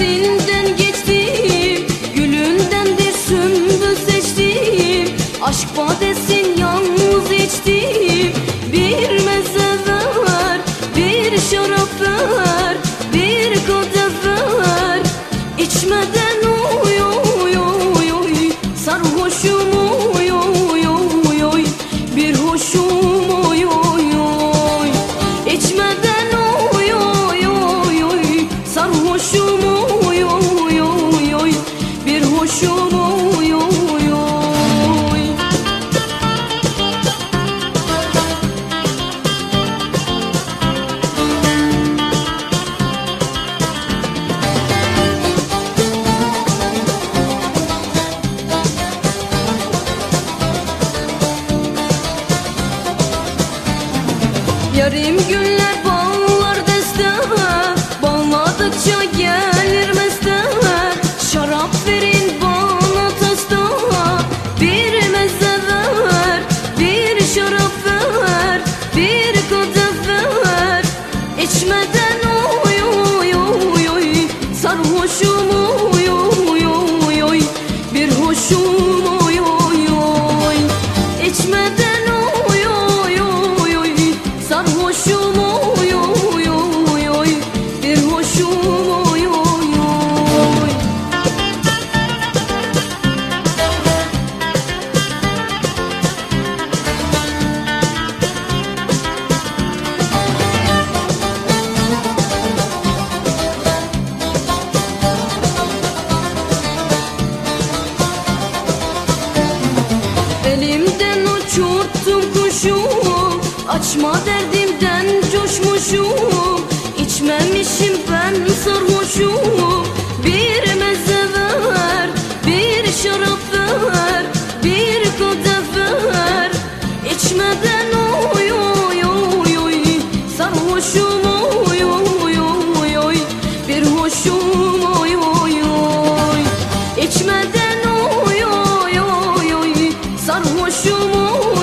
vadesinden geçtim Gülünden de sümbül seçtim. Aşk vadesin yalnız içtim. Bir meze ver, bir şarap ver Bir kadeh ver İçmeden oy oy oy oy. Sarhoşum oy oy oy oy. Bir hoşum Yarım günler bağlar deste Bağladıkça İçmeden oy oy oy Sarhoşum oy oy oy. Bir hoşum oy oy oy. İçmeden uçurttum kuşu Açma derdimden coşmuşum. İçmemişim ben sarhoşum Bir meze ver Bir şarap ver Bir kadeh ver. İçmeden oy oy oy oy. Sarhoşum oy oy oy oy. Bir hoşum oy oy oy. İçmeden oy oy